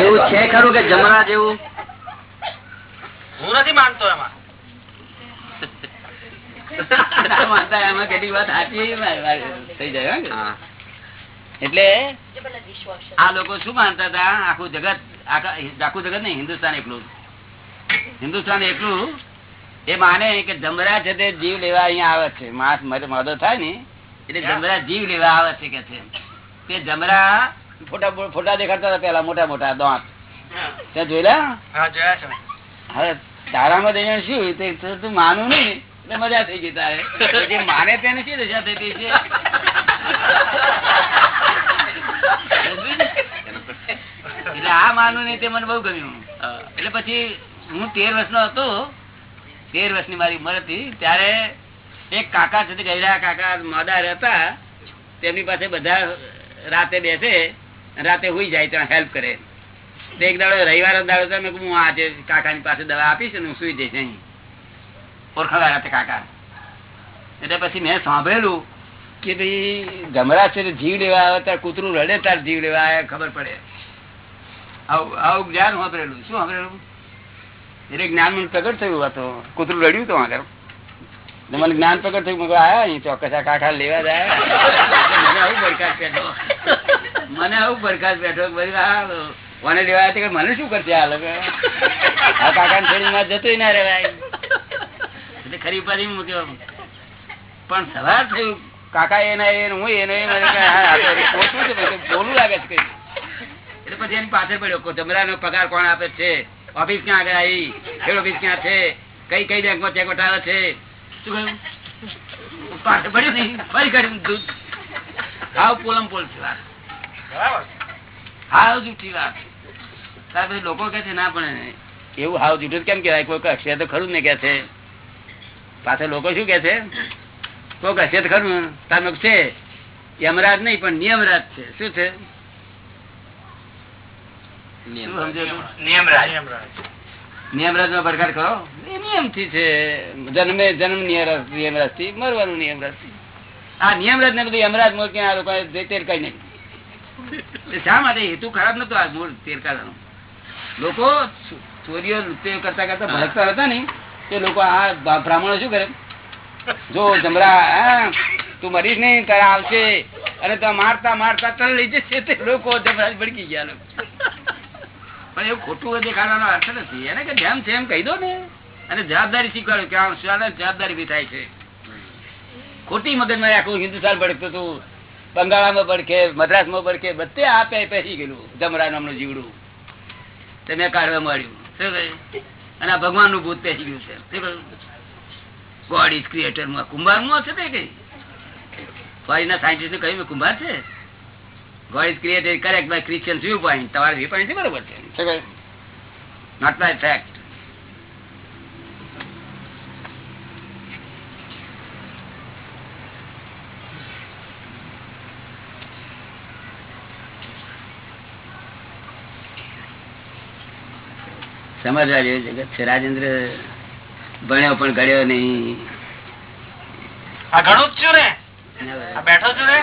એવું છે ખરું કે જમણા જેવું? હું નથી માનતો એમાં. ના માનતા એમાં કેટલીક વાત સાચી થઈ જાય હો કે? હા. એટલે આ લોકો શું માનતા હતા? આખું જગત આખા આખું જગત નહીં હિન્દુસ્તાન એકલું. હિન્દુસ્તાન એકલું એ માને કે જમરા છે તે જીવ લેવા અહીંયા આવે છે. માસ માદો થાય ને એટલે જમરા જીવ લેવા આવે છે કે છે. તે જમરા ફોટા ફોટા દેખાડતા હતા પેલા મોટા મોટા દાંત. ત્યાં જોયેલા? હવે તારામાં દઈને શું? તું માનું નહીં એટલે મજા થઈ ગઈ તારે. જે માને તેને શી રજા થઈ ગઈ છે? એટલે આ માનું નહીં તે મને બહુ ગમ્યું. એટલે પછી હું તેર વર્ષનો હતો તેર વર્ષની મારી ઉંમર હતી ત્યારે એક કાકા છે ગયડા કાકા માદાર હતા તેમની પાસે બધા રાતે બેસે રાતે હુઈ જાય ત્યાં હેલ્પ કરે. એક દાડો રવિવાર દાડો હું આજે કાકાની પાસે દવા આપીશ ને હું સુઈ જઈશ અહીં. ઓળખાવા રાતે કાકા. એટલે પછી મેં સાંભળેલું કે ભાઈ ગમરા છે જીવ લેવા આવે ત્યારે કૂતરું રડે, તાર જીવ લેવા આવે, ખબર પડે. આવું આવું જ્ઞાન સાંભળેલું. શું સાંભળેલું? એટલે જ્ઞાન મને પ્રગટ થયું હતું કૂતરું રડ્યું તો આગળ મને જ્ઞાન પ્રગટ થયું આયા અહીં ચોક્કસ આ કાકા લેવા જાય. મને આવું બરકાર બેઠો મને આવું બરકાત બેઠો કોને લેવા કે મને શું કરશે આ લોકો? આ કાકા થોડી માં જતું ના રેવાય એટલે ખરી પાછી મૂક્યો. પણ સવાર થયું, કાકા એના એ હું એનો એ મને બોલું લાગે છે એટલે પછી એની પાછળ પડ્યો જમરાનો પગાર કોણ આપે છે? ઓફિસ ક્યાં આગળ આવી? હેડ ઓફિસ ક્યાં છે? કઈ કઈ બેંકમાં ચેક વટાવે છે? શું કહ્યું? પાછળ પડ્યું નહીં, ફરી દૂધ. હાવ પોલમ પોલ છે હાવ જૂઠી વાત. પછી લોકો કે છે ના પણ એવું હાવ જૂઠું કેમ કેવાય કોઈ અક્ષર તો ખરું ને કે છે. પાછળ લોકો શું કે છે? કોઈ તો ખરું તાર છે? યમરાજ નહીં પણ નિયમરાજ છે. શું છે? નિયમરાજ નો પ્રકાર કરો. નિયમથી છે. જન્મે જન્મ નિયમરાજથી મરવાનું નિયમરાજથી આ નિયમરાજ ને બધું યમરાજ મોર ક્યાં આ લોકો તેર કઈ નહીં શા માટે? હેતુ ખરાબ નતો આ મૂળ તેર કાઢવાનો લોકો ચોરીઓ નૃત્ય કરતા કરતા ભટકતા હતા ને તે લોકો આ બ્રાહ્મણો શું કરે? જો જમરા તું મરીશ નહીં તારે આવશે. અને તો મારતા મારતા તને લઈ જશે તે લોકો જમરા ભડકી ગયા લોકો. પણ એવું ખોટું દેખાડવાનો અર્થ નથી. એને કે જેમ છે એમ કહી દો ને. અને જવાબદારી સ્વીકારો કે આ શું જવાબદારી બી થાય છે. ખોટી મગજમાં આખું હિન્દુસ્તાન ભડકતું હતું. બંગાળામાં ભડકે મદ્રાસમાં ભડકે બધે આપે પહેરી ગયેલું જમરા નામનું જીવડું. તે મેં કાઢવા મળ્યું શું અને આ ભગવાનનું ભૂત પહેરી ગયું છે. ગોડ ઇઝ ક્રિએટરમાં કુંભારમાં છે તે કઈ ફોરીના સાયન્ટિસ્ટ કહ્યું કુંભાર છે. God is created correct by Christian view point તમારા વ્યૂ પોઈન્ટ બરોબર છે. નોટ બાય ફેક્ટ સમજવા જેવું જગત છે રાજેન્દ્ર ભણ્યો પણ ગળ્યો નહીં. આ ઘણું જ છું ને? આ બેઠો છું ને?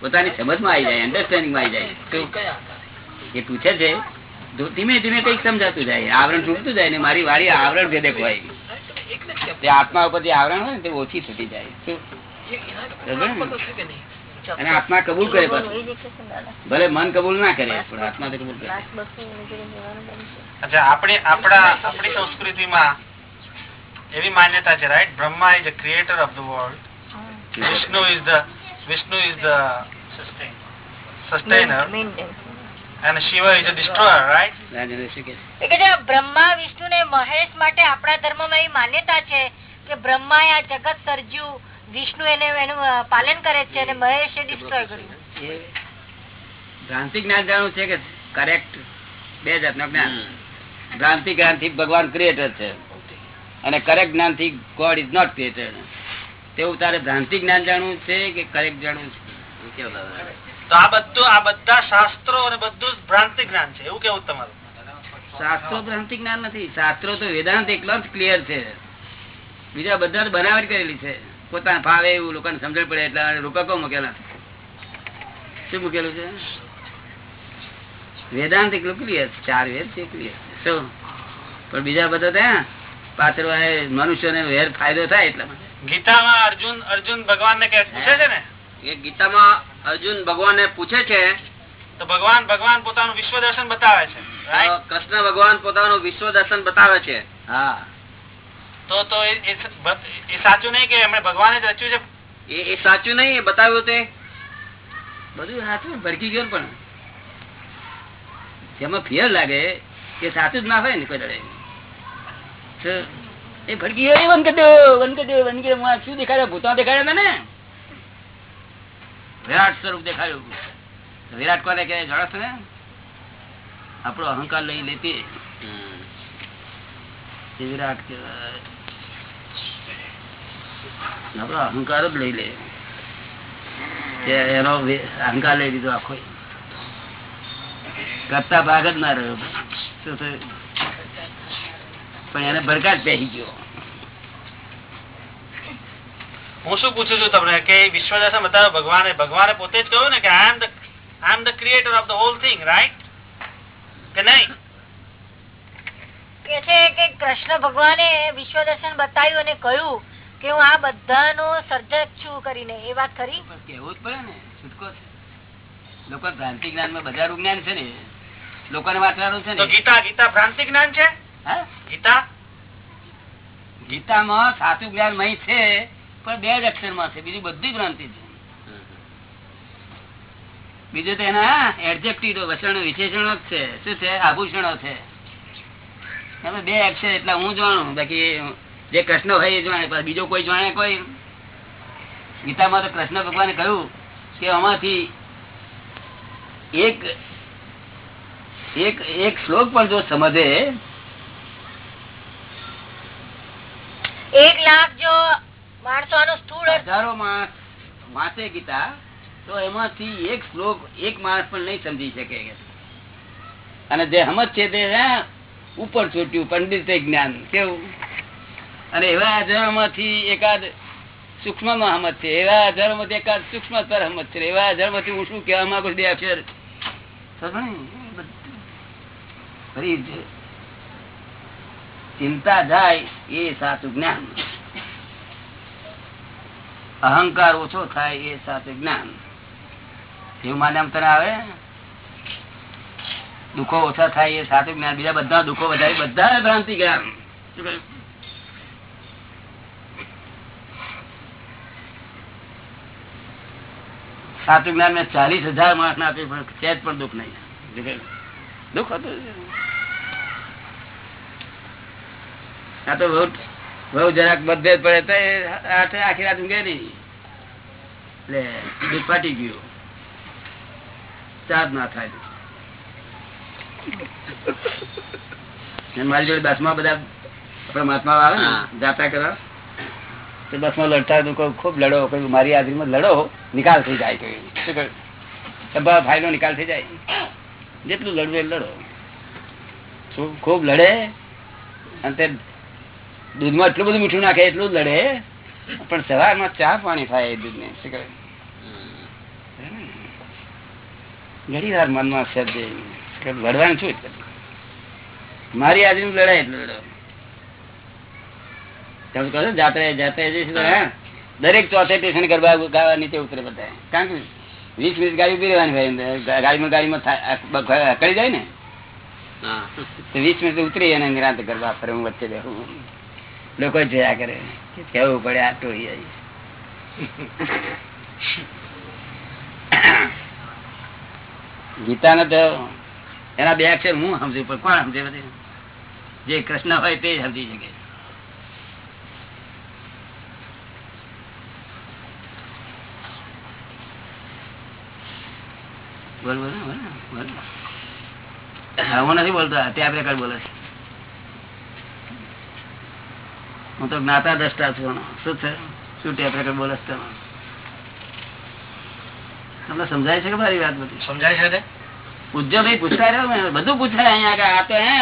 પોતાની સમજમાં આવી જાય અન્ડરસ્ટેન્ડિંગમાં આવી જાય. એ પૂછે છે ધીમે ધીમે કંઈક સમજાતું જાય આવરણ તૂટતું જાય ને મારી વાળી આવરણ ભેદે હોય. તે આત્મા ઉપર જે આવરણ હોય ને તે ઓછી થતી જાય? અને આત્મા કબૂલ કરે ભલે મન કબૂલ ના કરે પણ આત્મા તો કબૂલ કરે. અચ્છા આપણે આપણા આપણી સંસ્કૃતિમાં એવી માન્યતા છે right Brahma is the creator of the world Vishnu is the Vishnu is the sustainer અને Shiva is a destroyer right Rajendra શું કે બ્રહ્મા વિષ્ણુ ને મહેશ માટે આપણા ધર્મમાં એ માન્યતા છે કે બ્રહ્મા આ જગત સર્જ્યું વિષ્ણુ એને એનું પાલન કરે છે અને મહેશ એ ડિસ્ટ્રોય કર્યું. એ ભ્રાંતિ જ્ઞાન જાણવું છે કે કરેક્ટ બે જાતનું જ્ઞાન? ભ્રાંતિ જ્ઞાનથી ભગવાન ક્રિએટર છે. અને કરેક્ટ જ્ઞાનથી ગોડ ઇઝ નોટ ક્રિએટર તેવું તારે ભ્રાંતિ જ્ઞાન જાણવું છે કે કરેક્ટ જાણવું છે? કેવું દાદા? તો આ બધું આ બધા શાસ્ત્રો અને બધું ભ્રાંતિ જ્ઞાન છે. એવું કેવું તમારું? શાસ્ત્રો ભ્રાંતિ જ્ઞાન નથી. શાસ્ત્રો તો વેદાંત એકલો જ ક્લિયર છે. બીજા બધા બનાવટ કરેલી છે. પોતાને ફાવે એવું લોકોને સમજણ પડે એટલે રૂપકો મૂકેલા. શું મૂકેલું છે? વેદાંત એકલું ક્લિયર ચાર વેદ છે ક્લિયર શું? પણ બીજા બધા ત્યાં પાછળ મનુષ્યને વેર ફાયદો થાય એટલા માટે. ગીતામાં અર્જુન અર્જુન ભગવાન ને પૂછે છે ને? ગીતામાં અર્જુન ભગવાન પૂછે છે તો ભગવાન ભગવાન પોતાનું વિશ્વ દર્શન બતાવે છે. કૃષ્ણ ભગવાન પોતાનું વિશ્વ દર્શન બતાવે છે. હા. તો તો એ- સાચું નહીં કે એમણે ભગવાને જ રચ્યું છે? એ સાચું નહીં એ બતાવ્યું તે. બધું સાચું ભડકી ગયો પણ. જેમાં ફિયર લાગે કે સાચું જ ના હોય ને કોઈ દડે. એ ભડકી ગયો એ વન કરી દો વન કરી દો વન કરી શું દેખાડ્યા? ભૂતા દેખાડ્યા તને વિરાટ સ્વરૂપ દેખાડ્યું વિરાટ કોને કે જળસ ને? આપણો અહંકાર લઈ લેતી. વિરાટ કહેવાય. આપણો અહંકાર જ લઈ લે. એનો અહંકાર લઈ લીધો આખો. કરતા ભાગ જ ના રહ્યો? પણ એને ભરકાટ પહેરી ગયો. હું શું પૂછું છું તમને કે એ વિશ્વ દર્શન બતાવે ભગવાને ભગવાને પોતે જ કહ્યું ને કે I am the I am the creator of the whole thing right કે નહીં? કે છે કે કૃષ્ણ ભગવાને વિશ્વ દર્શન બતાવ્યું અને કહ્યું કે હું આ બધાનો સર્જક છું કરીને. એ વાત ખરી? કેવું જ પડે ને? છૂટકો છે. લોકો ભ્રાંતિ જ્ઞાનમાં બધાનું જ્ઞાન છે ને. લોકોને વાંચવાનું છે ને. ગીતા ગીતા ભ્રાંતિ જ્ઞાન છે? હા? ગીતા? ગીતામાં સાચું જ્ઞાન મય છે. પણ બે જ અક્ષરમાં છે બીજું બધી ભ્રાંતિ છે. બીજું તો એના એડજેક્ટિવ વસણો વિશેષણો જ છે. શું છે? આભૂષણો છે. તમે બે અક્ષર એટલે હું જાણું. બાકી જે કૃષ્ણ હોય એ જાણે બીજો કોઈ જાણે કોઈ. ગીતામાં તો કૃષ્ણ ભગવાને કહ્યું કે આમાંથી એક એક એક શ્લોક પણ જો સમજે એક લાખ જો માણસો આનો સ્થૂળ અર્થ હજારો માણસ વાંચે ગીતા, તો એમાંથી એક શ્લોક એક માણસ પણ નહીં સમજી શકે. અને જે સમજ છે તે ઉપર છૂટ્યું પંડિત જ્ઞાન, કેવું? અને એવા હજારોમાંથી એકાદ સૂક્ષ્મમાં સમજ છે, એવા હજારોમાંથી એકાદ સૂક્ષ્મ પર સમજ છે, એવા હજારોમાંથી હું શું કહેવા માંગુ બે અક્ષર ચિંતા જાય એ સાચું જ્ઞાન. અહંકાર ઓછો થાય એ સાથે જ્ઞાન. એવું માને આમ તને આવે? દુઃખો ઓછા થાય એ સાથે જ્ઞાન. બીજા બધા દુઃખો વધારે બધા ભ્રાંતિ જ્ઞાન. સાચું જ્ઞાન મેં ચાલીસ હજાર માણસ ને આપ્યું, પણ સહેજ પણ દુઃખ નહીં. દુઃખ હતું. આ તો બહુ જરાક મતભેદ પડે તો આઠે આખી રાત ઊંઘે નહીં. એટલે દૂધ ફાટી ગયું. ચાર ના થાય. મારી જોડે બસમાં બધા આપડા મહાત્મા આવે ને જાતા કરવા તો બસમાં લડતા તો કહું, ખૂબ લડો કહ્યું, મારી હાજરીમાં લડો નિકાલ થઈ જાય કહ્યું. સભા ફાઇલનો નિકાલ થઈ જાય. જેટલું લડવું એ લડો. ખૂબ લડે. અને તે દૂધમાં એટલું બધું મીઠું નાખે એટલું જ લડે. પણ સવારમાં ચા પાણી થાય એ દૂધને. શું કહે? ઘણી વાર મનમાં છે. લડવાનું શું મારી હાજરી લડાય એટલું લડો તમે કહો જાત્રે જાત્રે જઈશું? દરેક ચોથે સ્ટેશન ગરબા ગાવા નીચે ઉતરે બધા કારણ કે વીસ વીસ ગાડી ઊભી રહેવાની ભાઈ ગાડીમાં ગાડીમાં કરી જાય ને? વીસ મિનિટ ઉતરી અને ગરબા ફરે હું વચ્ચે બેહું. લોકો જોયા કરે. કેવું પડે આ ટોળી આવી ગીતા તો એના બે અક્ષર હું સમજુ પણ કોણ સમજે બધે? જે કૃષ્ણ હોય તે જ સમજી શકે. બોલ બોલ બોલ હું નથી બોલતો ત્યાં પ્રકાર બોલે છે. હું તો જ્ઞાતા દ્રષ્ટા છું શું છે? શું ટેપ રેકર્ડ બોલે છે તમને સમજાય છે કે મારી વાત બધી? સમજાય છે ને પૂજ્ય ભાઈ પૂછતા રહ્યો બધું પૂછાય અહીંયા. આ તો હે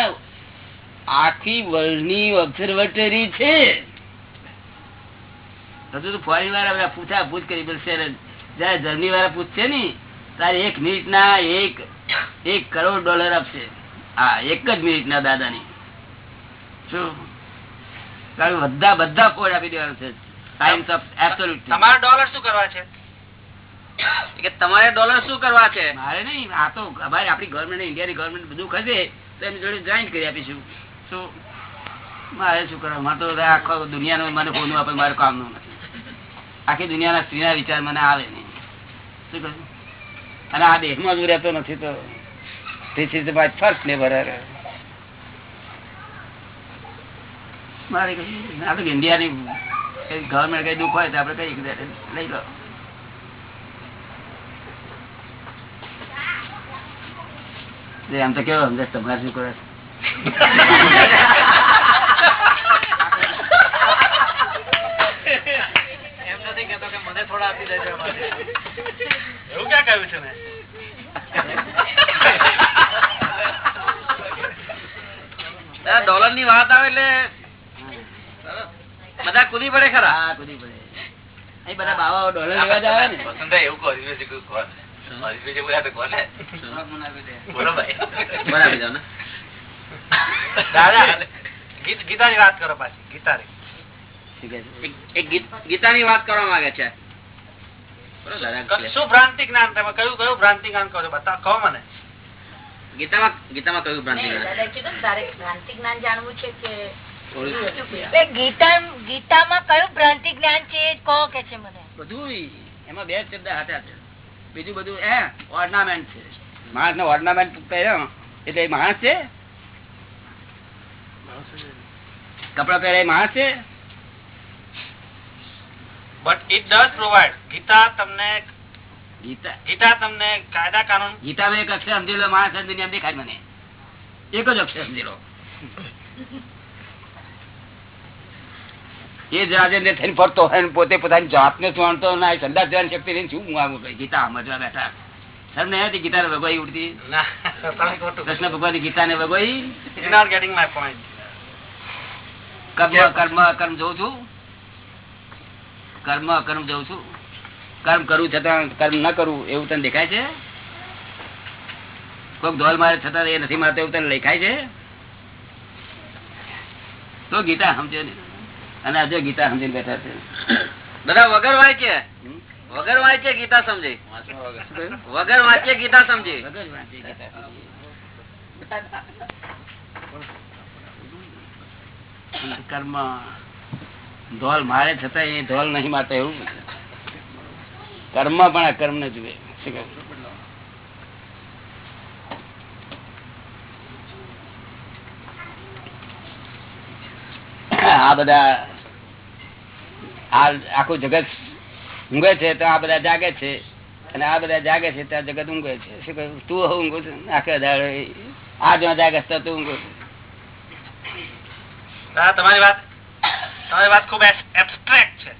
આખી વર્લ્ડની ઓબ્ઝર્વેટરી છે. હજુ તો ફોરેન વાળા પૂછા પૂછ કરી પડશે જયારે જર્મની વાળા પૂછશે ને તારે એક મિનિટ ના એક એક કરોડ ડોલર આપશે. હા એક જ મિનિટ ના દાદાની. શું? કારણ કે બધા બધા કોડ આપી દેવાનું છે. સાયન્સ ઓફ એબ્સોલ્યુટ તમારા ડોલર શું કરવા છે? કે તમારે ડોલર શું કરવા છે? મારે નહીં આ તો અમારે આપણી ગવર્મેન્ટ ઇન્ડિયાની ગવર્મેન્ટ બધું કરશે તો એની જોડે જોઈન્ટ કરી આપીશું. શું મારે શું કરવા? મારે તો આખો દુનિયાનો મને ફોન આપે મારે કામનું નથી. આખી દુનિયાના સ્ત્રીના વિચાર મને આવે નહીં. શું કહ્યું? અને આ દેશમાં જ રહેતો નથી તો this is my first labour મારે કઈ ઇન્ડિયાની ગવર્મેન્ટ કઈ દુઃખ હોય તો આપડે કઈ લઈ લો. આમ તો કેવો સમજે તમારે શું કરે મને થોડા આપી દેજો એવું ક્યાં કહ્યું છે મેં? ડોલરની વાત આવે એટલે બધા કુદી પડે ખરા? હા કૂદી પડે. અહીં બધા બાવાઓ ડોલર લેવા જાય ને. વસંતભાઈ એવું કહો ગીત ગીતાની વાત કરો પાછી ગીત- ગીતાની કરવા માંગે છે. બરોબર, શું ભ્રાંતિ જ્ઞાન તમે કયું કયું ભ્રાંતિ જ્ઞાન કહો છો? બતાવો કહો મને. ગીતામાં ગીતામાં કયું ભ્રાંતિ જ્ઞાન? ભ્રાંતિ જ્ઞાન જાણવું છે કે. ગીતા ગીતામાં કયું ભ્રાંતિ જ્ઞાન છે કહો કે છે મને. બધું એમાં બે શબ્દ હાથા છે બીજું બધું એ ઓર્નામેન્ટ છે. માણસ નો ઓર્નામેન્ટ પહેર્યો? એટલે માણસ છે? કપડા પહેરે એ માણસ છે? But it does provide Gita તમને ગીતા. ગીતા તમને કાયદા કાનૂન ગીતા એક અક્ષર સમજી લો માણસ જ દુનિયા દેખાય મને. એક જ અક્ષર સમજી લો. એ રાજેન્દ્ર થઈને ફરતો હોય ને પોતે પોતાની જાતને જાણતો ના સંદાસ જવાની શક્તિ લઈને શું હું ગીતા સમજવા બેઠા. તમને હતી ગીતા ને ભગવાઈ ઉડતી. ના તમે ખોટું કૃષ્ણ ભગવાન ગીતા ને ભગવાઈ you not getting my point karma karma karma જોઉં છું. કર્મ અકર્મ જોઉં છું. કર્મ કરું છતાં કર્મ ન કરું એવું તને દેખાય છે? કોઈક ધોલ મારે છતાં એ નથી મારતો એવું તને લેખાય છે? તો ગીતા સમજે ને. અને આજે ગીતા સમજી બેઠા છે દાદા વગર વાંચે? વગર વાંચે ગીતા સમજે વગર વાંચે ગીતા સમજે. કર્મ ધોલ મારે છતાં એ ધોલ નહીં મારતા એવું કર્મ પણ અકર્મ ને જુએ? આ બધા આ આખું જગત ઊંઘે છે, તો આ બધા જાગે છે. અને આ બધા જાગે છે ત્યાં જગત ઊંઘે છે. શું કહ્યું? તું હવે ઊંઘું છું? આખે દાડો આ જો જાગે તો તું ઊંઘું છું. તમારી વાત તમારી વાત ખૂબ એબસ્ટ્રેક્ટ છે.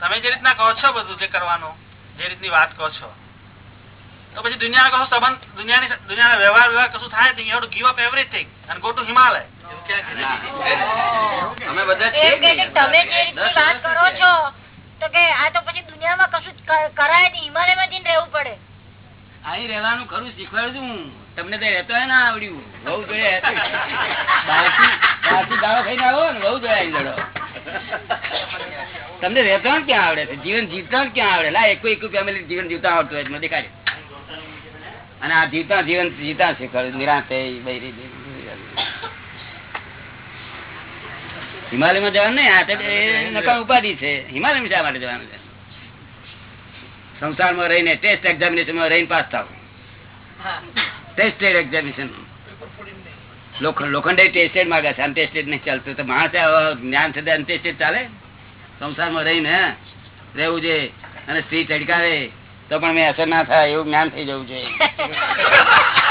તમે જે રીતના કહો છો બધું જે કરવાનું, જે રીતની વાત કહો છો, તો પછી દુનિયા કહો સંબંધ દુનિયાની દુનિયાના વ્યવહાર વ્યવહાર કશું થાય નહીં. You give up everything and go to Himalaya અમે બધા. તમે જે રીતની વાત કરો છો તો કે આ તો પછી દુનિયામાં કશું કરાય નહીં હિમાલયમાં જઈને રહેવું પડે. અહીં રહેવાનું ખરું શીખવાડું છું તમને તો રહેતો ના આવડ્યું. બહુ જોડે ખાઈને આવો ને બહુ જોડે લડો તમને રહેતો ક્યાં આવડે છે? જીવન જીવતા ક્યાં આવડે? લા એક એક ફેમિલી જીવન જીવતા આવડતું હોય દેખાડે અને આ જીવતા જીવન જીવતા શીખવાડ્યું નિરાશ થઈ બૈરી થઈ. હિમાલયમાં જવાનું નહીં આ નકામ ઉપાધિ છે. હિમાલયમાં શા માટે જવાનું છે? સંસારમાં રહીને ટેસ્ટ એક્ઝામિનેશનમાં રહીને પાસ થાવ ટેસ્ટેડ એક્ઝામિનેશન લોખંડ ટેસ્ટેડ માંગે છે. અનટેસ્ટેડ નહીં ચાલતું તો માણસે જ્ઞાન થતા અનટેસ્ટેડ ચાલે? સંસારમાં રહીને હે, રહેવું છે અને સ્ત્રી ચડકાવે તો પણ મેં અસર ના થાય એવું જ્ઞાન થઈ જવું છે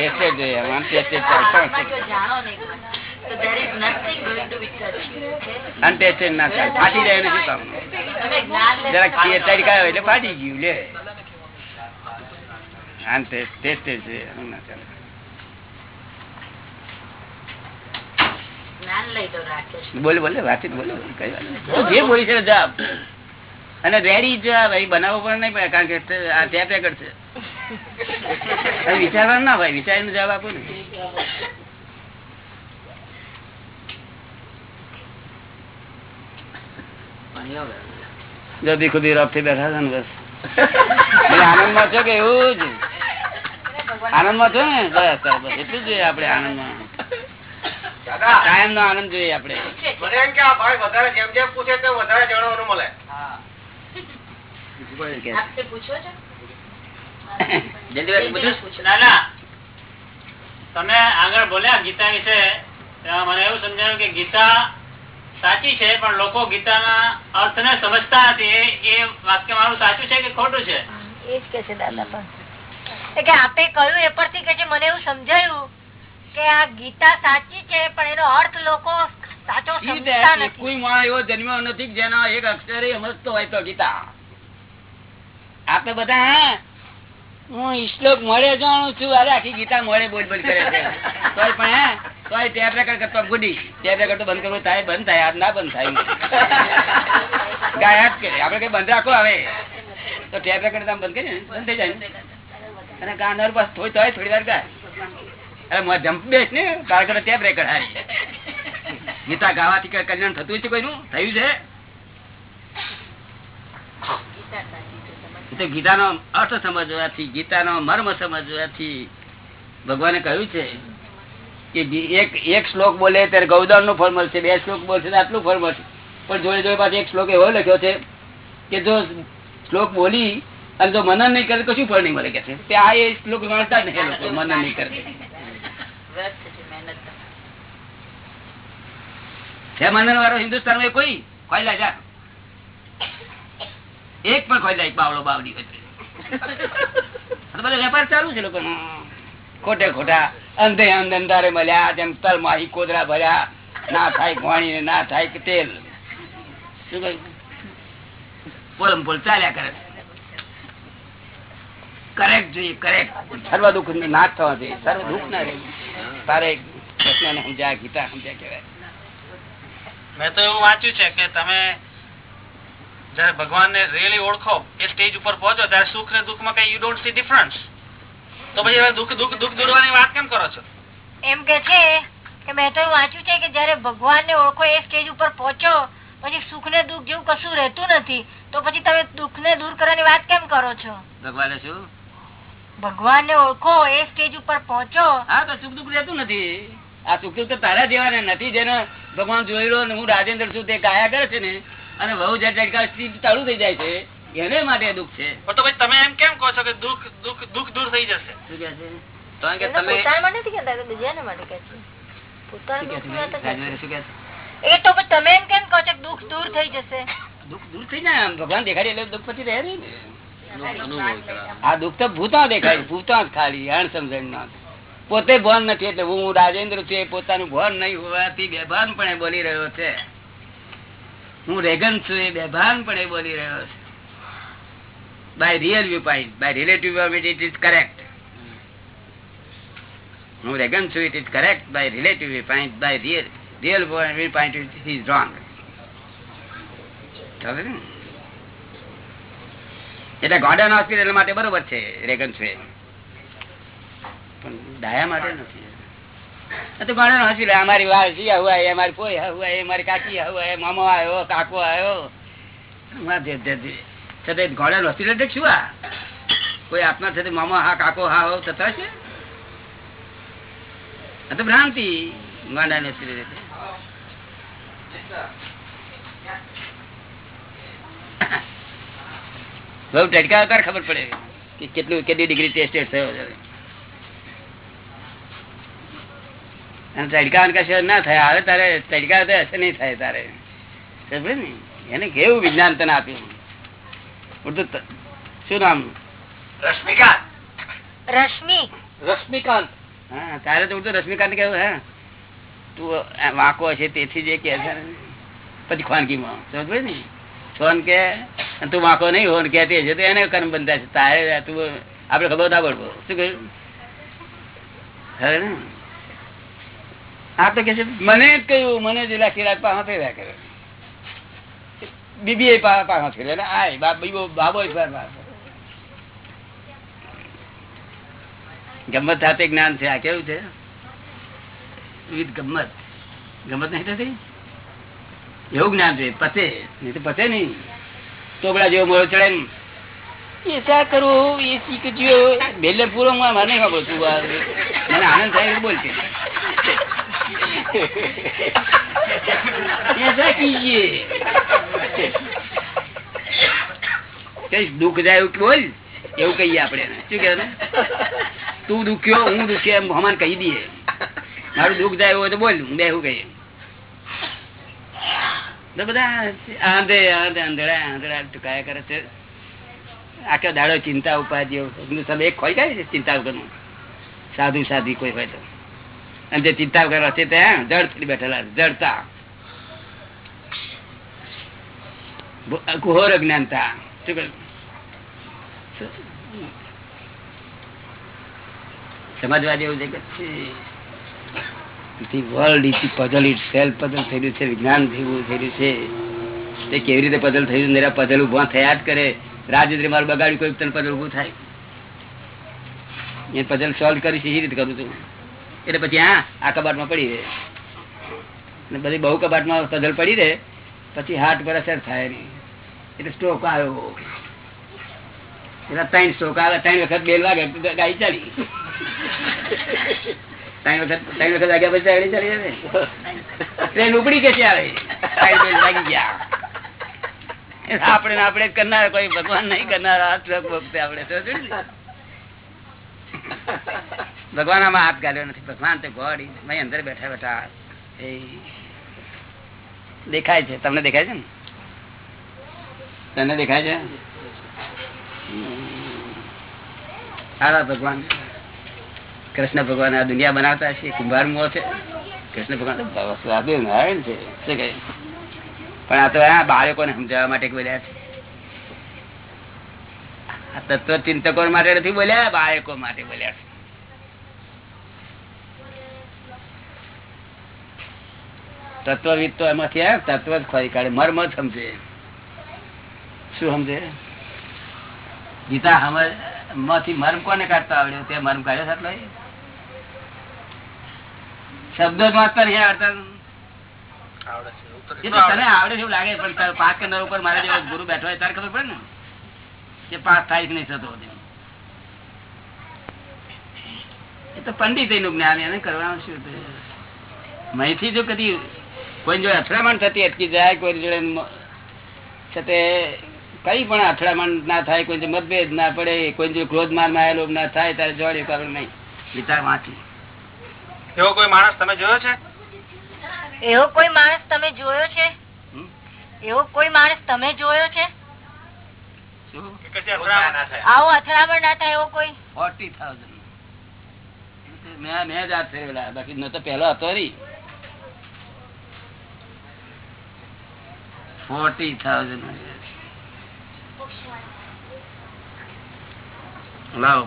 ટેસ્ટેડ છે અનટેસ્ટેડ ચાલતો અનટેસ્ટેડ ના ચાલે ફાટી જાય નથી કામ? જરાક તડકાયો એટલે ફાટી ગયું લે. છે બોલે બોલે વાતચીત બોલે જે બોલી છે જવાબ. અને રેડી જવાબ અહીં બનાવવો પણ નહીં કારણ કે ત્યાં આ કરશે વિચારવાનું ના ભાઈ વિચારીને જવાબ આપો ને. જો રોપથી બેઠા છે ને બસ. આનંદમાં છો કે એવું જ? આનંદમાં છો ને? બસ બસ, એટલું જોઈએ આપડે આનંદમાં કાયમ નો આનંદ જોઈએ આપડે મને એમ કે વધારે જેમ જેમ પૂછે તેમ વધારે જાણવાનું મળે. પૂછો ના ના તમે આગળ બોલ્યા ગીતા વિશે. મને એવું સમજાયું કે ગીતા સાચી છે પણ લોકો ગીતાના અર્થને સમજતા નથી. એ- એ વાક્ય મારું સાચું છે કે ખોટું છે? એ જ કે છે દાદા પણ. કે આપે કહ્યું એ પરથી કે છે મને એવું સમજાયું કે આ ગીતા સાચી છે પણ એનો અર્થ લોકો સાચો સમજતા નથી. કોઈ માણસ એવો જન્મ્યો નથી જેના જેનો એક અક્ષરે સમજતો હોય તો ગીતા. આપડે બધા હા, હું શ્લોક મળે જાણું છું. અરે આખી ગીતા મળે બોલ બોલ કરે છે. તોય પણ હે તોય ટેપ રેકર્ડ કરતો ગુડી. ટેપ રેકર્ડ તો બંધ કરવું થાય બંધ થાય આ ના બંધ થાય. ગાયબ કરે આપડે કઈ બંધ રાખો હવે. તો ટેપ રેકર્ડ તમે બંધ કરીએ ને બંધ થઈ જાય અને કાનર બસ થોડી તોય થોડી વાર ગાય. અરે મોં જમ્પ બેસ ને તારા કરતા ટેપ રેકર્ડ હારી ગીતા ગાવાથી કલ્યાણ થતું છે કોઈનું? થયું છે? તો ગીતાનો અર્થ સમજવાથી ગીતાનો મર્મ સમજવાથી ભગવાને કહ્યું છે કે એક એક શ્લોક બોલે ત્યારે ગૌદાનનું ફળ મળશે બે શ્લોક બોલશે તો આટલું ફળ મળશે. પણ જોડે જોડે પાછો એક શ્લોક એવો લખ્યો છે કે જો શ્લોક બોલી અને જો મનન નહીં કરે તો શું ફળ નહીં મળે કે છે? તે આ એ શ્લોક ગણતા નહીં લોકો મનન નહીં કરે મનન વાળો હિન્દુસ્તાનમાં કોઈ કોઈ જા. એક પણ ખોઈ જાય બાવળો બાવડી બધા વેપાર ચાલુ છે લોકો ખોટે ખોટા અંધે અંધ અંધારે મળ્યા જેમ તલ માહી કોદરા ભર્યા. ના થાય ઘોણી ને ના થાય કે તેલ. શું કહ્યું? પોલમ પોલ ચાલ્યા કરે. કરેક્ટ જોઈએ કરેક્ટ સર્વ દુઃખ નાશ થવા જોઈએ સર્વ દુઃખ ના રહે. તારે કૃષ્ણને સમજ્યા ગીતા સમજ્યા કેવાય મેં તો એવું વાંચ્યું છે કે તમે જયારે ભગવાન ને રિયલી ઓળખો એ સ્ટેજ ઉપર પહોંચો ત્યારે સુખ ને દુઃખમાં કઈ યુ ડોન્ટ સી ડિફરન્સ તો પછી હવે દુઃખ દુઃખ દુઃખ દૂરવાની વાત કેમ કરો છો? એમ કે છે કે મેં તો વાંચ્યું છે કે જયારે ભગવાન ને ઓળખો એ સ્ટેજ ઉપર પહોંચો પછી સુખ ને દુઃખ જેવું કશું રહેતું નથી તો પછી તમે દુઃખ ને દૂર કરવાની વાત કેમ કરો છો? ભગવાને શું? ભગવાન ને ઓળખો એ સ્ટેજ ઉપર પહોંચો. હા તો સુખ દુઃખ રહેતું નથી. આ સુખ દુઃખ તો તારા જેવા નથી જેને ભગવાન જોયેલો ને હું રાજેન્દ્ર છું તે ગાયા કરે છે ને? અને બહુ જટ જટકા સ્ત્રી થઈ જાય છે એને માટે દુઃખ છે. પણ તો ભાઈ તમે એમ કેમ કહો છો કે દુઃખ દુઃખ દુઃખ દૂર થઈ જશે? શું કે છે? તો કે તમે પોતાના માટે નથી કહેતા, તો બીજાને માટે કહે છે. પોતાના શું કે દુઃખની વાત જ છે? નથી. રાજવીરે શું કે છે? એ તો તમે એમ કેમ કહો છો કે દુઃખ દૂર થઈ જશે? દુઃખ દૂર થઈ જાય ભગવાન દેખાડી એટલે દુઃખ પછી રહે નહીં આ દુઃખ તો ભૂતા દેખાય ભૂતા ખાલી અણ સમજણ ના પોતે ભાન નથી એટલે હું રાજેન્દ્ર છું પોતાનું ભાન નહીં હોવાથી બેભાન પણ બોલી રહ્યો છે. હું રેગન છું, એ બેભાન પણ બોલી રહ્યો છે. By real viewpoint by relative it is correct હું રેગન છું it is correct by relative viewpoint by real real viewpoint it is wrong એટલે ગોર્ડન હોસ્પિટલ માટે બરોબર છે રેગન છું. પણ ડાયા માટે નથી. તો ભણવાનું હસી લે અમારી વાળસી આવું આવી અમારી કોઈ આવું આવી અમારી કાકી આવું આવી મામો આવ્યો કાકો આવ્યો છતાં ઘોડા હોસ્પિટલ શું આ? કોઈ આત્મા થતી મામા હા, કાકો હા, હો, થતા છે ભ્રાંતિ. ગાંડા ને બઉ ટટકા ખબર પડે કે કેટલું, કેટલી ડિગ્રી ટેસ્ટેડ થયો છે. અને તડકા કશે ના થાય હવે તારે તડકા તો હશે નહીં થાય તારે. સમજે ને? એને કેવું વિજ્ઞાન તને આપ્યું? ઉલટું ત- શું નામ? રશ્મિકાંત. રશ્મિ. રશ્મિકાંત. હા તારે તો ઉલટું રશ્મિકાંત કેવું હે. તું વાંકો હશે તેથી જે કે છે પછી ખાનગીમાં સમજ ને? ફોન કે તું વાંકો નહીં હોન કહેતી હશે તો એને કર્મ બંધા છે. તારે તું આપડે ખબર ના પડવો શું કહ્યું? હવે ને? આ તો કે છે? મને જ કહ્યું મને જ લાખી લાખ પાહા ફેર્યા કરે. બીબી પાહા ફેર્યા ને બાપ બીબો બાબો ગમત સાથે જ્ઞાન છે. આ કેવું છે? વિથ ગમત ગમત નહીં થતી? એવું જ્ઞાન છે. પતે. નહીં તો પતે નહીં. ચોગડા જેવો મોડો ચડે એ શા કરું એ શીખજો. બેલે પૂરો માં મને ખબર તું મને આનંદ થાય બોલ બોલશે એસા કીજીએ કઈ દુઃખ જાય બોલ, એવું કહીએ આપડે શું કે તું દુખ્યો, હું દુખ્યો એમ હમાન કહી દઈએ. મારું દુઃખ જાય હોય તો બોલ, હું બે એવું કહીએ? બધા આંધે આંધે, આંધળા આંધળા ટુકાયા કરે છે. આખો દાડો ચિંતા ઉપાધિઓ. એક ખોઈ કાઢે છે ચિંતા વગરનું. સાધુ, સાધી કોઈ હોય તો. અને જે ચિંતા વગર હશે ત્યાં જડ થઈ બેઠેલા જડતા ઘોર અજ્ઞાનતા સમજવા જેવું છે The world is itself puzzle થયેલું છે, વિજ્ઞાન થયું થયેલું છે. તે કેવી રીતે પઝલ થયું મેરા પઝલ ઊભા થયા જ કરે. રાજેન્દ્ર મારું બગાડ્યું, કોઈ પઝલ ઉભું થાય? એ પઝલ સોલ્વ કરી છે, એ રીતે કરું છું. એટલે પછી હા, આ કબાટમાં પડી રહે. અને બધી બહુ કબાટમાં પઝલ પડી રહે, પછી હાર્ટ પર અસર થાય નહીં. એટલે સ્ટ્રોક આવ્યો. એટલે ત્રણ સ્ટ્રોક આવે, ત્રણ વખત બેલ વાગે ગાડી ચાલી. ત્રણ વખત ત્રણ આવે. ત્રણ ગયા. આપણે આપણે કરનાર, કોઈ ભગવાન નહીં કરનાર. આ ટ્રક વખતે આપણે? ભગવાન આમાં હાથ ગાલ્યો નથી. ભગવાન તો ગોડ અંદર બેઠા બેઠા દેખાય છે. તમને દેખાય છે ને? તને દેખાય છે? સારા ભગવાન. કૃષ્ણ ભગવાન આ દુનિયા બનાવતા છે કુંભાર મો છે. કૃષ્ણ ભગવાન છે. પણ આ તો બાળકોને સમજાવવા માટે બોલ્યા છે. તત્વ ચિંતકો માટે નથી બોલ્યા બાળકો માટે બોલ્યા. તત્વવિદ તો એમાંથી આ તત્વ જ ખોરી કાઢે. મર્મ જ સમજે. શું સમજે? ગીતા સમજમાંથી મર્મ કોને કાઢતા આવડ્યો તે મર્મ કાઢ્યો છે આટલો? શબ્દો જ વાંચતા નહીં આવડતા. તને આવડે એવું લાગે પણ પાંચ પાસ કરનાર ઉપર મારા જેવો ગુરુ બેઠો હોય તારે ખબર પડે ને? કે પાસ થાય કે નહીં થતો એ તો પંડિતનું જ્ઞાન એને કરવાનું શું છે જો કદી કોઈ જોડે અથડામણ થતી અટકી જાય કોઈ જોડે છતે કઈ પણ અથડામણ ના થાય કોઈ મતભેદ ના પડે કોઈ જો ક્રોધ મારમાં આવેલો ના થાય તારે જોડે કારણ નહીં. ગીતા વાંચી. એવો કોઈ માણસ તમે જોયો છે? એવો કોઈ માણસ તમે જોયો છે? એવો કોઈ માણસ તમે જોયો છે શું કે કશી અથડામણ ના થાય આવો અથડામણ ના થાય એવો કોઈ ફોર્ટી થાઉઝન્ડ મેં મેં જ હાથ ફેરવેલા બાકી ન તો પેલો હતો નહીં ફોર્ટી થાઉઝન્ડ લાવો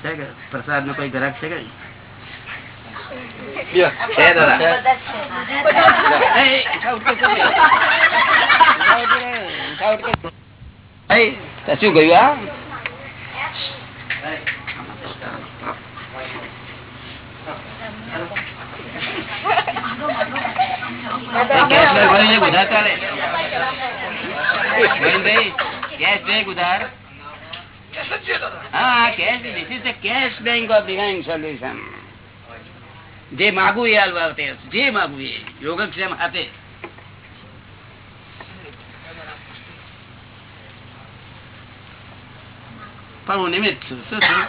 છે કે પ્રસાદ નો કોઈ ગ્રાહક છે કે ઉઠાવ. ઉઠાવ તો શું કહ્યું આ. જે માગવું એ હાલવા જે માગવું એ યોગક્ષેમ હાથે પણ હું નિમિત્ત છું શું છું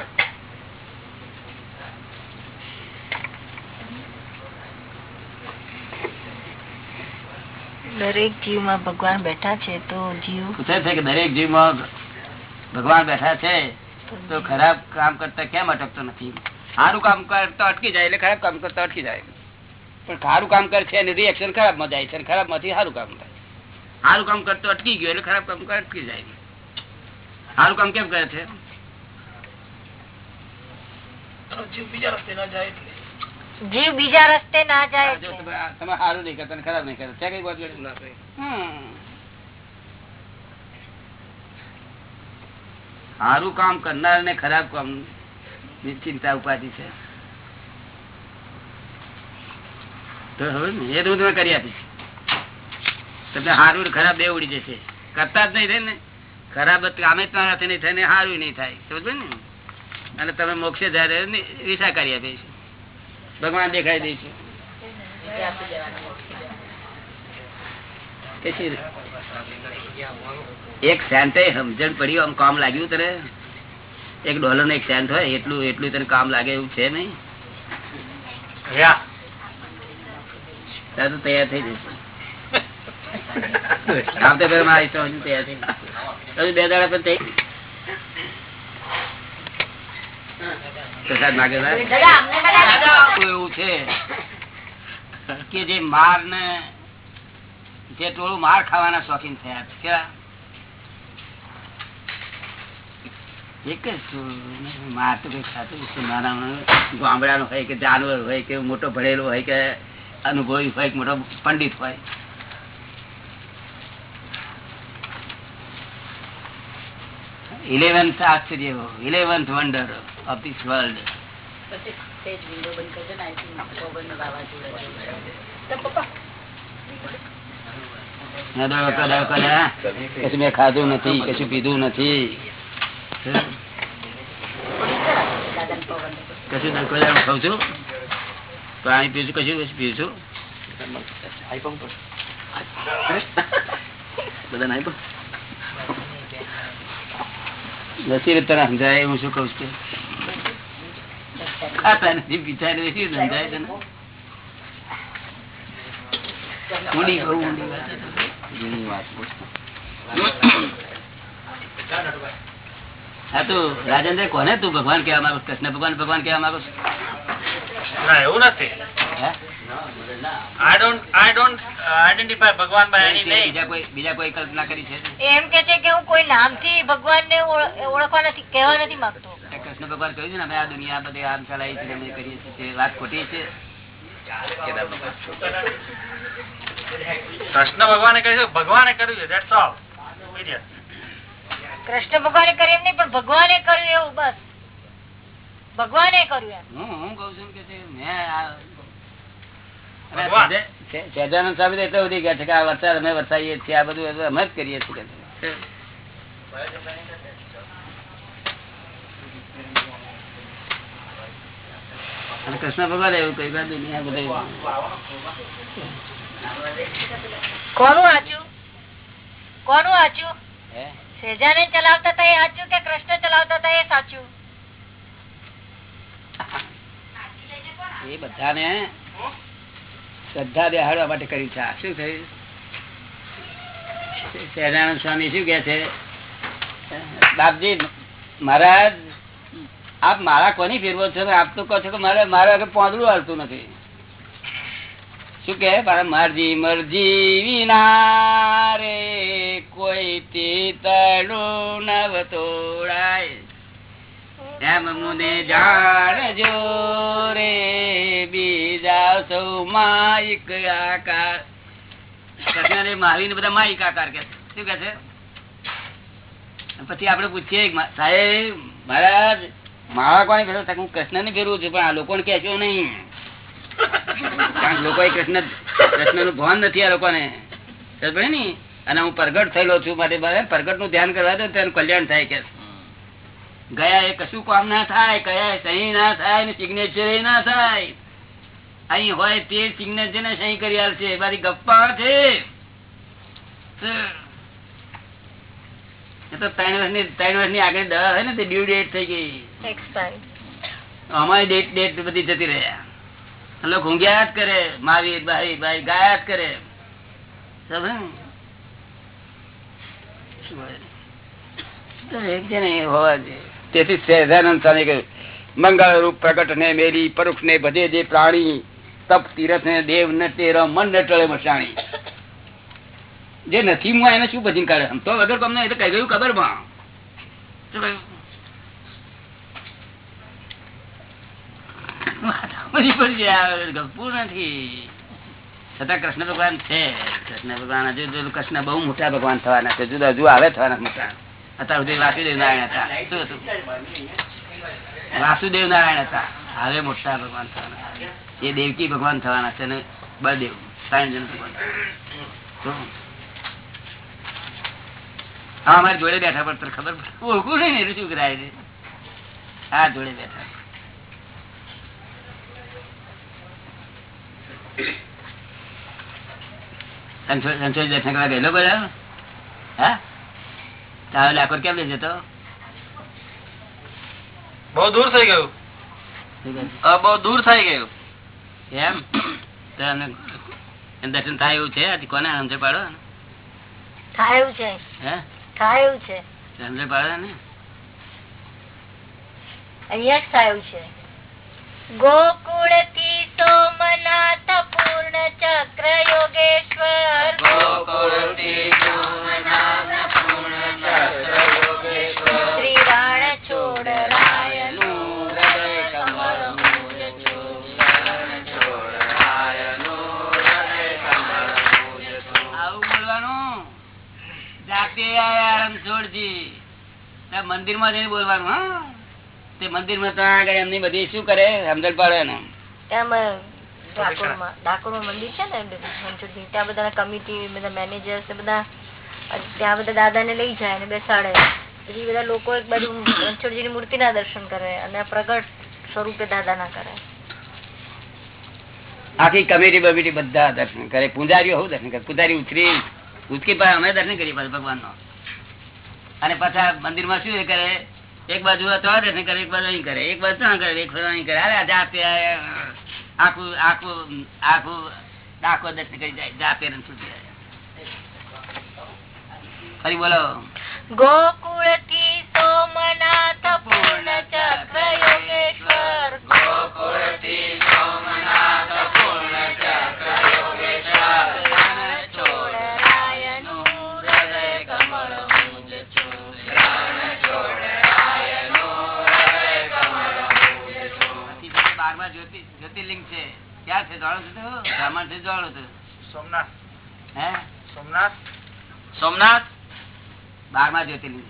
દરેક જીવમાં ભગવાન બેઠા છે તો જીવ પૂછે છે કે દરેક જીવમાં ભગવાન બેઠા છે તો ખરાબ કામ કરતા કેમ અટકતો નથી? સારું કામ કરતો અટકી જાય એટલે ખરાબ કામ કરતો અટકી જાય. પણ સારું કામ કરે છે એની રિએક્શન ખરાબમાં જાય છે ખરાબમાંથી સારું કામ થાય. સારું કામ કરતો અટકી ગયો એટલે ખરાબ કામ કરે અટકી જાય. સારું કામ કેમ કરે છે? જીવ બીજા રસ્તે ના જાય. તમે તમે સારું નહીં કરતા ખરાબ નહીં કરતા. ત્યાં કઈ બાજુ? સારું કામ કરનાર ને ખરાબ કામની ચિંતા ઉપાધિ છે. તો હવે ને એ તો હું તમને કરી આપીશ. તમને સારું ખરાબ બે ઉડી જશે. કરતા જ નહીં થાય ને. ખરાબ કામે તમારાથી નહીં થાય ને સારું નહીં થાય. સમજ ને? અને તમે મોક્ષે જાય વિસા કરી આપીશ ભગવાન દેખાઈ દે છે. એક સેન્ટ સમજણ પડ્યું આમ કામ લાગ્યું તને? એક ડોલર નો એક સેન્ટ હોય એટલું એટલું તને કામ લાગે એવું છે નહીં? તો તૈયાર થઈ જશે આવતે પહેલા મારા તૈયાર થઈ બે દાડા પણ પ્રસાદ માગે એવું છે કે જે માર ને જે ટોળું માર ખાવાના શોખીન થયા છે. કેવા? એક જ માર તો કઈ ખાતું. નાના નાના ગામડાનો હોય કે જાનવર હોય કે મોટો ભણેલો હોય કે અનુભવી હોય કે મોટો પંડિત હોય. ઇલેવન્થ આશ્ચર્ય eleventh wonder of this world મેં ખાધું નથી કશું પીધું નથી. કશું ખાઉં છું. પાણી પીવું કશું કશું પીવું છું. બધા નાઈ પણ નથી સમજાય હું શું કઉ છું? ખાતા નથી પીતા નથી સમજાય તને ઊંડી બહુ ઊંડી વાત. છે. વાત. હા તો રાજેન્દ્ર કોને તું ભગવાન કેવા માંગુ કૃષ્ણ ભગવાન ભગવાન કેવા માંગુ ના એવું નથી. ડોન્ટ આઈ ડોન્ટ ભગવાન બાય એની નેમ બીજા કોઈ બીજા કોઈ કલ્પના કરી છે? એમ કે છે કે હું કોઈ નામથી ભગવાન ને ઓળખવા નથી કહેવા નથી માંગતો. કૃષ્ણ ભગવાન કહ્યું છે ને અમે આ દુનિયા બધે આમ ચલાવી છે અમે કરીએ છીએ વાત ખોટી છે. કૃષ્ણ ભગવાને કહ્યું ભગવાને કર્યું છે. કૃષ્ણ ભગવાને કર્યું નહીં પણ ભગવાને કર્યું એવું બસ. ભગવાને કર્યું હું હું કઉ છું કે મેં આ- અને ભગવાન. સહજા- સહ- સહજાનંદ સ્વામી તો એટલો બધી ગયા છે કે આ વરસાદ અમે વરસાઈએ છીએ આ બધું અમે જ કરીએ છીએ કે છે. અને કૃષ્ણ ભગવાન એવું કહ્યું દુનિયા બધા કોનું વાંચ્યું કોનું વાંચ્યું સેજાને ચલાવતા હતા એ સાચું કે કૃષ્ણ ચલાવતા હતા એ સાચું? એ બધાને શ્રદ્ધા બેહાડવા માટે કર્યું છે. શું થયું? સહેજાનંદ સ્વામી શું કે છે? બાપજી મહારાજ આપ મારા કોની ફેરવો છો? આપ તો કહો છો કે મારે મારે પોંદડું હાલતું નથી. શું કે મારા મારજી મરજી વિના રે કોઈ તીતડું નવ તોડાય એમ મુને જાણજો રે, બીજા સૌ માઇક આકાર. કૃષ્ણને મહાવીર બધા માઇક આકાર કે શું કે છે? પછી આપડે પૂછીએ સાહેબ, મહારાજ મારા કોને છે? હું કૃષ્ણ ને ફેરવું છું, પણ આ લોકોને કહેશો નહીં. કારણ કે કૃષ્ણ કૃષ્ણનું ભાન નથી આ લોકોને. ને? અને હું પ્રગટ થયેલો છું મારે પ્રગટનું ધ્યાન કરવા દો તેનું કલ્યાણ થાય કે. ગયા એ કશું કામ ના થાય કયા સહી ના થાય ને સિગ્નેચર ના થાય. અહીં હોય તે સિગ્નેચર ને સહી કરી આલશે. મારી ગપ્પા છે. એ તો ત્રણ વર્ષની ત્રણ વર્ષની આગળ દવા હોય ને તે ડ્યુ ડેટ થઈ ગઈ અમારી ડેટ ડેટ બધી જતી રહ્યા લોકો ઊંઘ્યા જ કરે મારી બારી બારી ગાયા જ કરે સમજે ને? શું હોય? તો એક છે ને એ હોવા જોઈએ. તેથી સહેજાનંદ સ્વામી કહ્યું મંગળ રૂપ પ્રગટ ને મેરી પરોક્ષ ને ભજે જે પ્રાણી તપ તીરથ ને દેવ ન તેર મન ન ટળે મસાણી જે નથી, હું એને શું ભજન કાઢે? તો વગર તમને એ તો ગયું ખબરમાં હતા. વાસુદેવ નારાયણ હતા. હવે મોટા ભગવાન થવાના એ દેવકી ભગવાન થવાના છે અને બળદેવ. સાયણ ભગવાન હા અમારી જોડે બેઠા પણ તને ખબર ઓળખું નહીં ને એટલે શું કરાય છે? હા જોડે બેઠા દર્શન કરવા હા? તારો કેમ લઈ જતો? બહુ દૂર થઈ ગયું. બહુ દૂર થઈ ગયું. એમ? દર્શન થાય એવું છે? આજે કોને સમજે પાડો? થાય એવું છે. હે? થાય એવું છે. સમજે પાડો ને? અહીંયા જ થાય છે. ગોકુળથી મનાત પૂર્ણ ચક્ર યોગેશ્વર. શ્રી મંદિરમાં જઈને બોલવાનું હા. તે મંદિરમાં ત્યાં આગળ એમની બધી શું કરે? સમજણ પાડે ને. ત્યાં ડાકોરમાં ડાકોરમાં મંદિર છે ને ત્યાં બધા કમિટી બધા મેનેજર્સ બધા ત્યાં બધા દાદાને લઈ જાય અને બેસાડે. પછી બધા લોકો એક બાજુ મૂર્તિ ના દર્શન કરે અને પ્રગટ સ્વરૂપે દાદાના કરે. આખી કમિટી બમિટી બધા દર્શન કરે. પૂજારીઓ હું દર્શન કરે. પૂજારી ઉતરી ઉચકી પાસે અમે દર્શન કરીએ ભગવાન નો અને પાછા મંદિરમાં શું કરે? એક બાજુ કરે એક બાજુ અહીં કરે. એક બાજુ ત્યાં કરે? એક બાજુ અહીં કરે. અરે જાતે આખું આખું આખું આખો દર્શન કરી જાય જાતે છૂટી જાય. ફરી બોલો. ગોકુળથી સોમનાથ બારમા જ્યોતિર્લિંગ.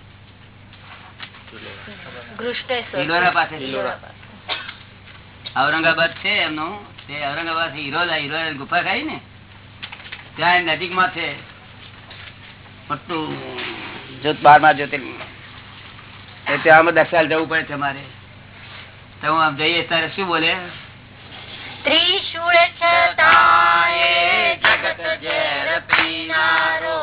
ઔરંગાબાદ છે એમનું. તે ઔરંગાબાદ હિરોલા હિરોલા ગુફા ખાઈ ને ત્યાં નજીકમાં છે. મોટું બારમા જ્યોતિર્લિંગ. ત્યાં અમે જવું પડે છે તો હું આમ જઈએ ત્યારે શું બોલે? ત્રિશૂળ જગત ઝેર પીનારો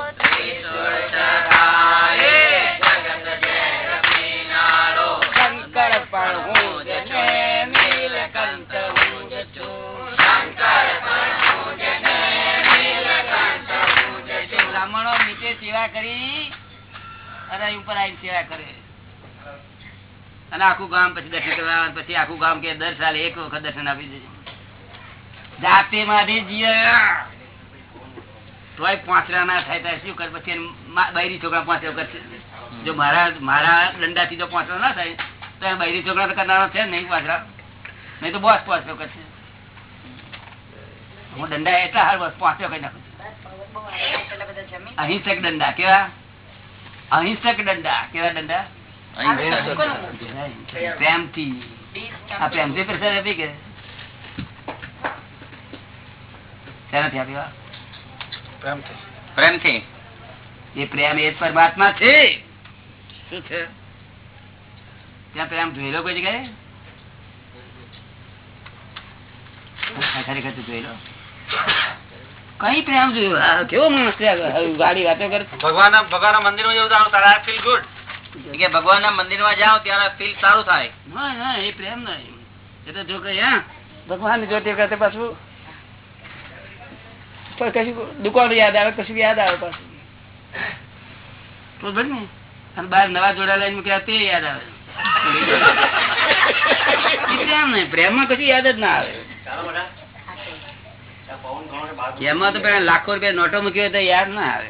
સેવા કરી અને ઉપર આવીને સેવા કરે. અને આખું ગામ પછી દર્શન કરવા પછી આખું ગામ કે દર સાલે એક વખત દર્શન આપી દેજે. જાતે માંથી જીયા તોય પાંચરા ના થાય ત્યારે શું કરે, પછી બૈરી છોકરા પાંચ કરશે જો મારા મારા દંડાથી જો પાંચરો ના થાય, તો એને બૈરી છોકરા તો કરનારો છે નહીં પાંચરા. નહીં તો બોસ વખત કરશે હું દંડા એટલા હાર બસ પાંચ કરી નાખું. છું. અહિંસક દંડા કેવા? અહિંસક દંડા. કેવા દંડા? પ્રેમથી. આ પ્રેમથી પ્રસાદ આપી કે? શેનાથી આપ્યા પ્રેમથી. પ્રેમથી. એ પ્રેમ એ પરમાત્મા છે. શું છે? ત્યાં પ્રેમ જોયેલો કોઈ જગ્યાએ? ખરેખર જોયેલો. કઈ પ્રેમ જોયું કેવો માણસ ગાડી વાતો કરે છે. ભગવાન ના મંદિરમાં જવું તારા ફીલ ગુડ કે ભગવાન ના મંદિરમાં જાઓ ત્યારે ફીલ સારું થાય. ના ના એ પ્રેમ નહીં. એ તો જો કઈ હા. ભગવાનની જોતી વખતે પાછું પણ કશું દુકાન યાદ આવે કશું યાદ આવે પાછું. તો ને અને બાર નવા જોડા લઈને મૂક્યા તે યાદ આવે. પ્રેમ નહીં. પ્રેમમાં કશું યાદ જ ના આવે. એમાં તો પેલા લાખો રૂપિયા નોટો મૂક્યો તો યાદ ના આવે.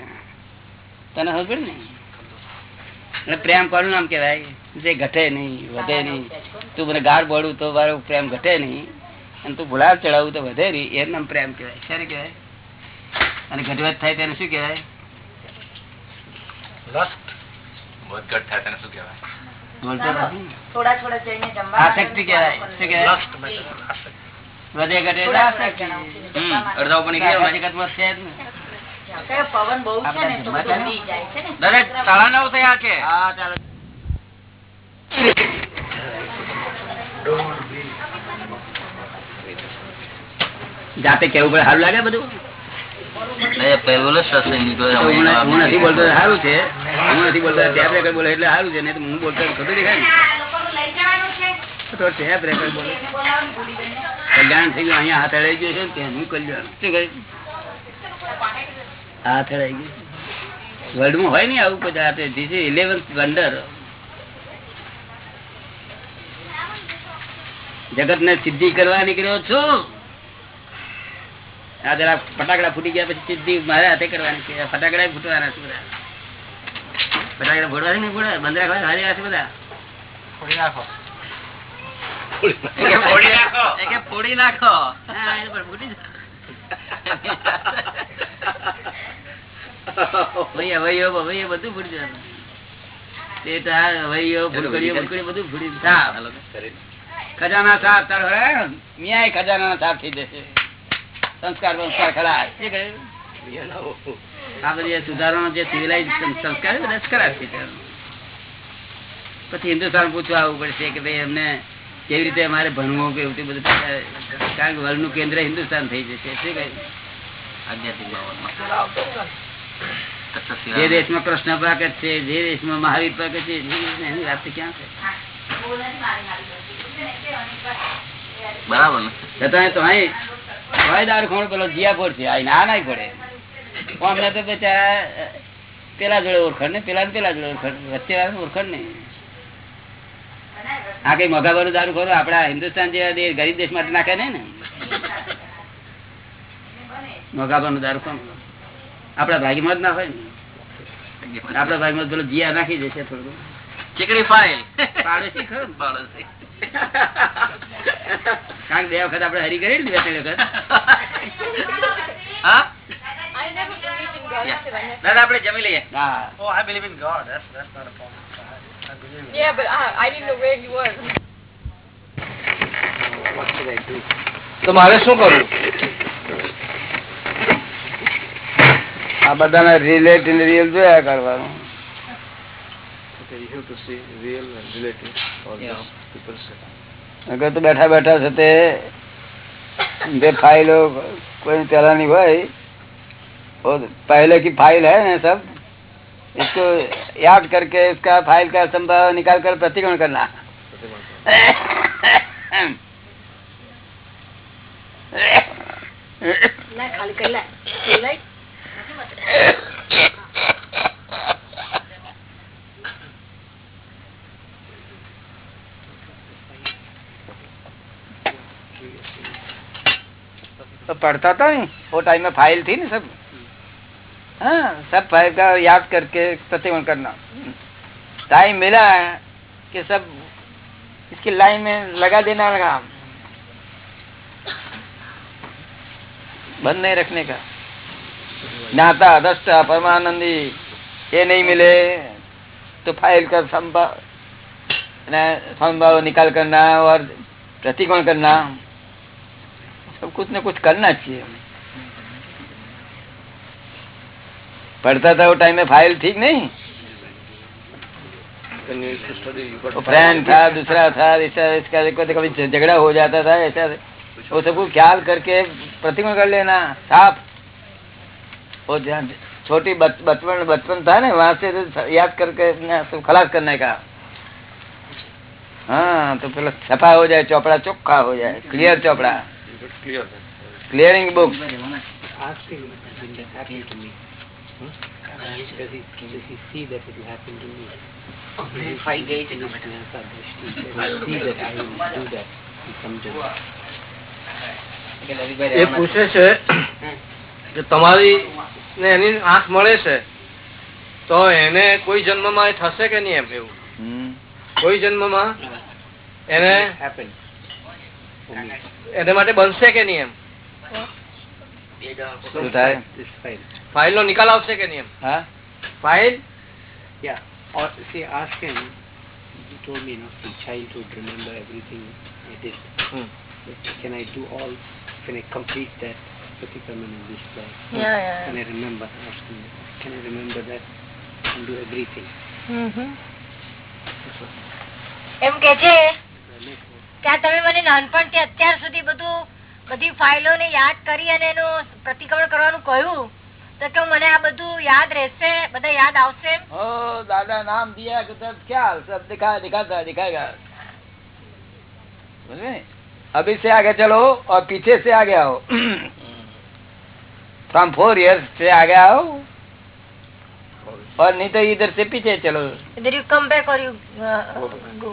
તને ખબર ને એટલે પ્રેમ કોનું નામ કેવાય જે ઘટે નહીં વધે નહીં. તું મને ગાળ બોલું તો મારો પ્રેમ ઘટે નહીં. અને તું ગુલાબ ચડાવું તો વધેરી એમ નામ પ્રેમ કહેવાય. શેને કહેવાય? અને ઘટવત થાય તેને શું કહેવાય? લસ્ટ. થાય તેને શું કહેવાય? બોલતો નથી. થોડા થોડા જઈને આસક્તિ કહેવાય. શું કહેવાય? વધે ઘટે અડધા ઉપર નીકળી ને. છે જ ને. પવન બહુ છે ને તો જમવા ચાલે? ડૂબી જાય છે ને. દાદા સાડા નવ થયા છે હા ચાલો. જાતે કેવું પડે સારું લાગે બધું? હું હું નથી બોલતો સારું છે. હું નથી બોલતો ટેપ રેકર્ડ બોલે એટલે સારું છે નહીં તો હું બોલતો ખોટું દેખાય ને તો ટેપ રેકર્ડ બોલે. કલ્યાણ થઈ ગયું અહીંયા હાથ અડાઈ ગયો છે તેનું કલ્યાણ. શું હાથ અડાઈ ગયું. વર્લ્ડમાં હોય ને આવું બધા જાતે ધીસ ઇઝ ઇલેવન્થ વંડર જગત ને સિદ્ધિ કરવા નીકળ્યો છું. આ જરા ફટાકડા ફૂટી ગયા પછી સિદ્ધિ મારે હાથે કરવાની છે. ફટાકડા ફૂટવાના છે બધા. ફટાકડા ફોડવા નહીં ફોડવા બંદરા રાખવા હારી બધા. ફોડી નાખો. ફોડી નાખો. ફોડી જવાનું. ખજાના સાફ તાર હે? મિયાય ખજાના સાફ થઈ જશે સંસ્કાર સંસ્કાર ખરા આ બધી સુધારવાનો જે સિવિલાઇઝ સંસ્કાર છે, બધા જ છે પછી હિન્દુસ્તાન પૂછવા આવવું પડશે કે ભાઈ એમને કેવી રીતે અમારે ભણવું કે એવું બધું કારણ કે વર્લ્ડનું કેન્દ્ર હિન્દુસ્તાન થઈ જશે. શું કહ્યું જે કૃષ્ણ પ્રાકટ છે, જે દેશમાં મહાવીર પ્રાકટ છે, એની વાત ક્યાં છે? બરાબર છતાં તો અહીં પેલો છે. ના ના પડે. અમને પેલા જોડે ઓળખણ ને? પેલા પેલા જોડે ઓળખણ વચ્ચે ઓળખણ નહીં આ કઈ મગાવાનું દારૂ ખરો? આપડા હિન્દુસ્તાન જેવા દેશ ગરીબ દેશ માટે નાખે ને? મગાવાનું દારૂ કોણ? આપડા ભાગીમાં જ ના હોય ને. આપડા ભાગમાં પેલો જીયા નાખી દેશે થોડું. ચીકણી ફાઇલ. પાડોશી ખરો પાડોશી. કારણ બે વખત આપડે હરી કરી ને બે વખત. દાદા આપડે જમી લઈએ. હા that's not a problem. I, I believe in Yeah, but I, I didn't know where he was. What should I do? તો મારે શું કરવું આ બધા રિલેટ અગર તો બેઠા બેઠા છે તે બે ફાઇલો કોઈ પહેલાની હોય પહેલે કી ફાઇલ હે ને સબ इसको याद करके इसका फ़ाइल का संभव निकाल कर प्रतिक्रमण करना। तो पढ़ता था नहीं वो टाइम में फ़ाइल थी ना सब। हाँ। सब फ़ाइल का याद करके प्रतिगमन करना। टाइम मिला है कि सब इसकी लाइन में लगा देना लगा बंद नहीं रखने का। ज्ञाता दस्ता परमानंदी, ये नहीं मिले तो फ़ाइल का संभव संभाव निकाल करना और प्रतिगमन करना। सब कुछ न कुछ करना चाहिए। हमें पढ़ता था वो टाइम में फ़ाइल ठीक नहीं वो फ्रेंड था दूसरा था ऐसा इसका देखो तो कभी झगड़ा हो जाता था ऐसा वो सबको ख्याल करके प्रतिगमन कर लेना साफ़ वो जहाँ छोटी बच- बचपन बचपन था ना वहाँ से तो याद करके सब खलास करने का हाँ तो पहले छपा हो जाए चौपड़ा चोखा हो जाए क्लियर चौपड़ा क्लियरिंग बुक એ પૂછે છે કે તમારી ને એની આંખ મળે છે? તો એને કોઈ જન્મમાં એ થશે કે નહીં એમ એવું? કોઈ જન્મમાં? એને એને માટે બનશે કે નહીં એમ? શું થાય. ફાઇલ નો નિકાલ આવશે કે નહીં હા file Yeah. Or see, ask him. He told me, you know, from childhood, remember everything I did. Hmm. But can I do all? Can I complete that Pratikraman in this life? Yeah, yeah, Can I remember? Ask him. Can I remember that and do everything? હમ એમ કે છે કે આ તમે મને નાનપણથી અત્યાર સુધી બધું બધી ફાઇલો ને યાદ કરી અને એનું પ્રતિક્રમણ કરવાનું કહ્યું તો કે મને આ બધું યાદ રહેશે બધા યાદ આવશે ओ दादा नाम दिया कि तब क्या सब दिखा दिखाता दिखाएगा समझ में? अभी से आगे चलो और पीछे से आगे आओ फ्रॉम फोर इयर्स से आगे आओ और नहीं तो इधर से पीछे चलो Either you come back or you uh, go.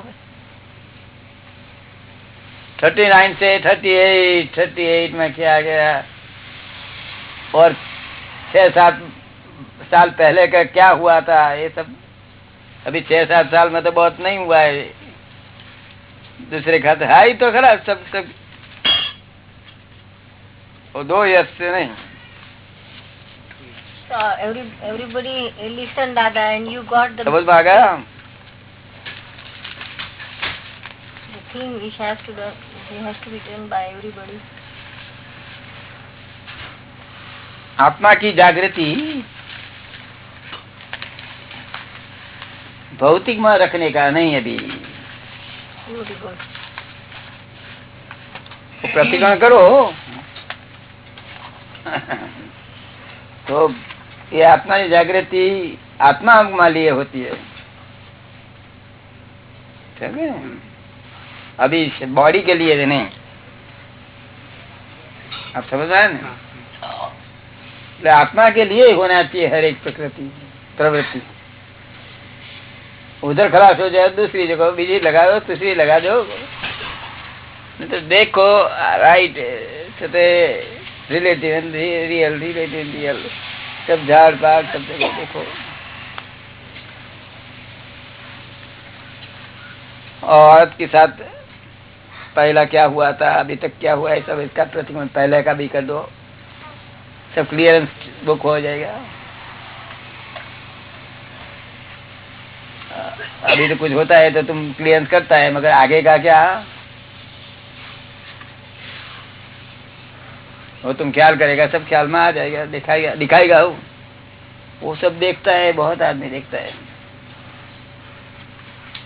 Thirty nine से थर्टी एट थर्टी एट में क्या गया और छह सात साल पहले का क्या हुआ था? ये सब अभी छह सात साल में तो बहुत नहीं हुआ है। दूसरे खाते तो हाई तो खरा सब सब। वो दो यस से नहीं। आत्मा की जागृति भौतिक में रखने का नहीं अभी। Beautiful. प्रतिकरण करो। तो ये आत्मा की जागृति आत्मा में लिए होती है। ठीक है? अभी बॉडी के लिए नहीं। आप समझ हैं? ना એટલે आत्मा के लिए ही होना चाहिए हर एक प्रकृति प्रवृत्ति उधर खलास हो जाए दूसरी जगह बीजी लगा दो तीसरी लगा दो नहीं तो देखो right relative real relative real सब झाड़ पाड़ सब जगह देखो और औरत के साथ पहला क्या हुआ था अभी तक क्या हुआ है सब इसका प्रतिक्रमण पहले का भी कर दो सब क्लियरेंस बुक हो जाएगा अभी तो कुछ होता है तो तुम क्लियरेंस करता है मगर आगे का क्या वो तुम ख्याल करेगा सब ख्याल में आ जाएगा दिखाएगा दिखाएगा वो वो सब देखता है बहुत आदमी देखता है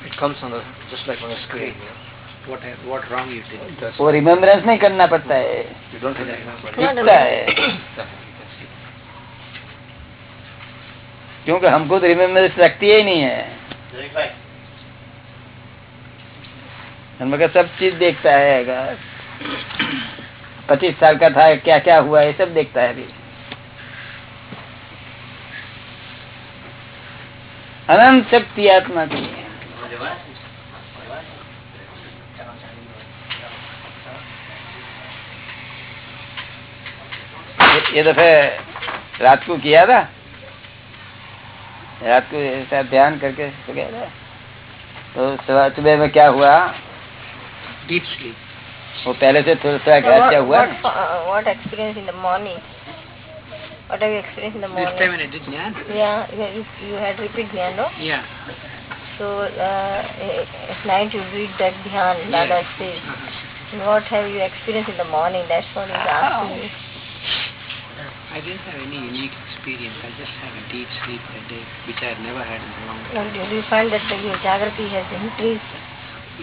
It comes on the just like on the screen. You, What what wrong you did. That's वो रिमेम्बरेंस नहीं करना पड़ता है। You don't have to remember. दिखता है। क्योंकि हमको तो रिमेम्बरेंस रखती ही नहीं है। हम मगर सब चीज़ देखता है पच्चीस साल का था क्या क्या हुआ ये सब देखता है अभी। अनंत शक्ति आत्मा की। ये दफे रात को किया था? रात को ऐसा ध्यान करके तो गया था। तो सुबह में क्या हुआ? डीप स्लीप वो पहले से थोड़ा सा क्या क्या हुआ? What experience in the morning what are experience in the morning this time in did dhyan या you had repeat dhyan no या so it's night you read that dhyan that I say what have you experienced in the morning? That's what is asking. I didn't have any unique experience. I just had a deep sleep that day, which I had never had in a long time. And did you find that your geography has increased?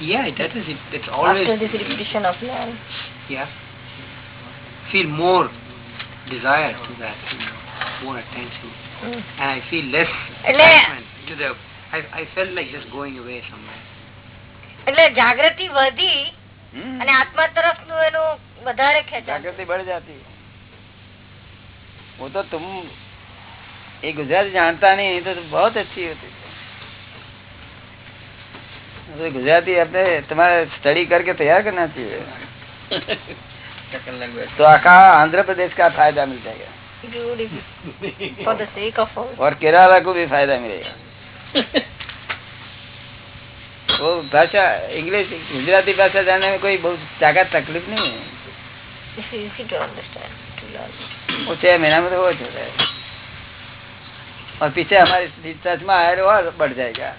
Yeah, that is it. It's always after this repetition of life. Yeah, feel more desire to that, you know, more attention, mm. and I feel less attachment to the. I I felt like just going away somewhere. એટલે જાગૃતિ વધી અને આત્મા તરફ નું એનું વધારે ખેંચાણ જાગૃતિ બળી જતી वो तो तुम ये गुजराती जानता नहीं तो, तो बहुत अच्छी होती तो गुजराती अपने तुम्हारे स्टडी करके तैयार करना चाहिए तो आखा आंध्र प्रदेश का फ़ायदा मिल जाएगा. और केरला को भी फ़ायदा मिलेगा वो भाषा इंग्लिश गुजराती भाषा जानने में कोई बहुत ज़्यादा तकलीफ़ नहीं है It's easy to understand. To learn. वो छह महीना में तो हो जाता है और पीछे हमारी रिसर्च में आया और बढ़ जाएगा